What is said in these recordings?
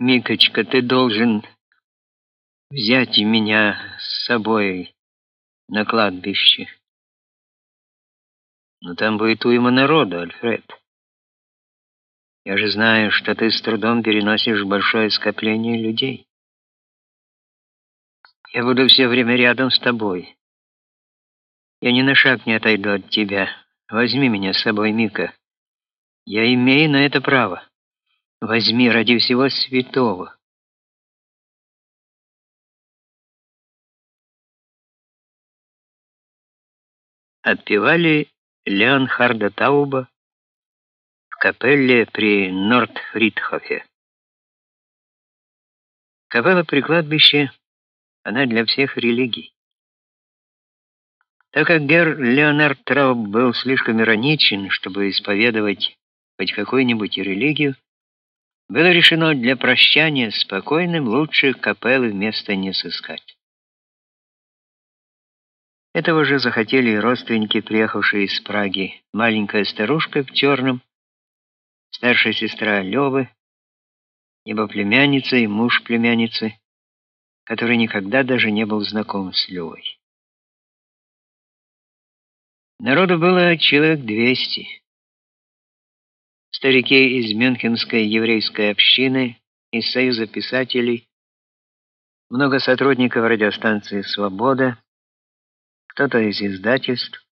Микочка, ты должен взять меня с собой на кладбище. Но там будет уйма народу, Альфред. Я же знаю, что ты с трудом переносишь большое скопление людей. Я буду все время рядом с тобой. Я ни на шаг не отойду от тебя. Возьми меня с собой, Мика. Я имею на это право. Возьми ради всего святого. Отпевали Леонхарда Тауба в капелле при Нортфридхофе. Капелла при кладбище, она для всех религий. Так как гер Леонард Трауб был слишком ироничен, чтобы исповедовать хоть какую-нибудь религию, было решено для прощания спокойным лучше капеллы вместо не сыскать. Этого же захотели родственники, приехавшие из Праги. Маленькая старушка в черном, старшая сестра Лёвы, его племянница и муж племянницы, который никогда даже не был знаком с Лёвой. Народу было человек двести. Старики из Мюнхенской еврейской общины, из Союза писателей, много сотрудников радиостанции Свобода, кто-то из издательств.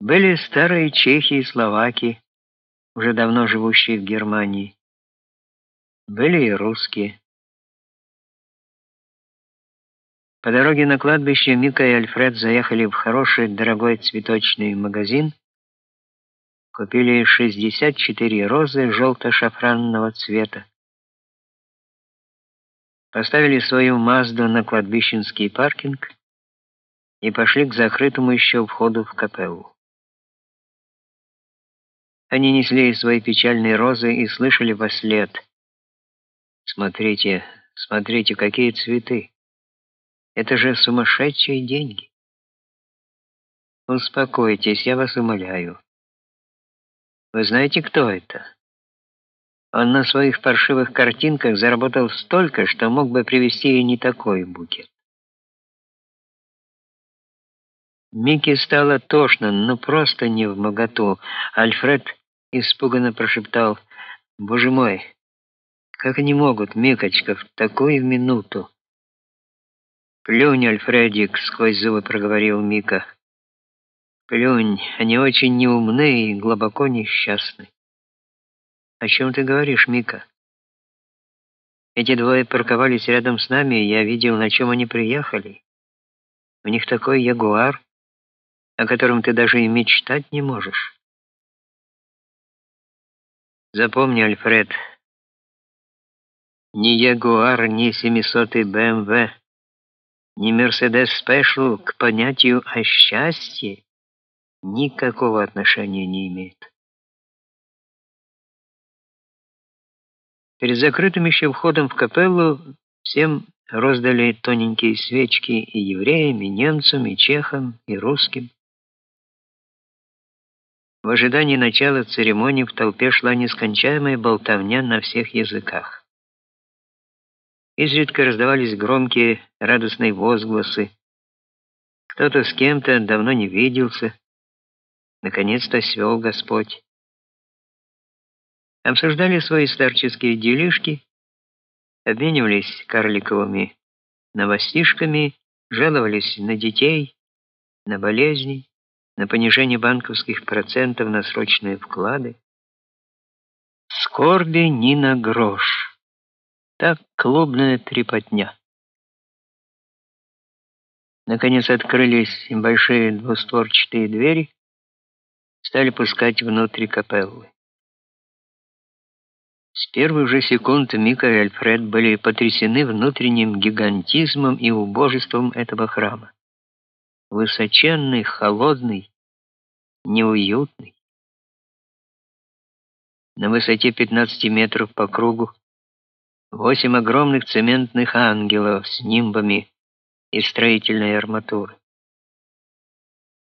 Были старые чехи и словаки, уже давно живущие в Германии. Были и русские. По дороге на кладбище Мика и Альфред заехали в хороший дорогой цветочный магазин, купили 64 розы желто-шафранного цвета. Поставили свою Мазду на кладбищенский паркинг и пошли к закрытому еще входу в капеллу. Они несли свои печальные розы и слышали во след: "Смотрите, смотрите, какие цветы!" Это же сумасшедшие деньги. Успокойтесь, я вас умоляю. Вы знаете, кто это? Он на своих паршивых картинках заработал столько, что мог бы привезти и не такой букет. Микки стало тошно, но просто не в моготу. Альфред испуганно прошептал: "Боже мой, как они могут, Микочка, в такую минуту?" «Плюнь, Альфредик», — сквозь зубы проговорил Мика. «Плюнь, они очень неумны и глубоко несчастны». «О чем ты говоришь, Мика?» «Эти двое парковались рядом с нами, и я видел, на чем они приехали. У них такой ягуар, о котором ты даже и мечтать не можешь». «Запомни, Альфред, ни ягуар, ни 700 БМВ ни Mercedes Special к понятию о счастье никакого отношения не имеет. Перед закрытым еще входом в капеллу всем роздали тоненькие свечки и евреям, и немцам, и чехам, и русским. В ожидании начала церемонии в толпе шла нескончаемая болтовня на всех языках. Изредка раздавались громкие радостные возгласы. Кто-то с кем-то давно не виделся. Наконец-то свел Господь. Обсуждали свои старческие делишки, обменивались карликовыми новостишками, жаловались на детей, на болезни, на понижение банковских процентов на срочные вклады. Скорби ни на грош. Так клубная трепотня. Наконец открылись большие двустворчатые двери, стали пускать внутрь капеллы. С первых же секунд Мика и Альфред были потрясены внутренним гигантизмом и убожеством этого храма. Высоченный, холодный, неуютный. На высоте 15 метров по кругу восемь огромных цементных ангелов с нимбами из строительной арматуры.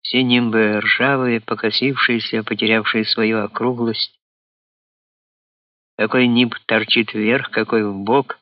Все нимбы ржавые, покосившиеся, потерявшие свою округлость. Какой нип торчит вверх, какой в бок.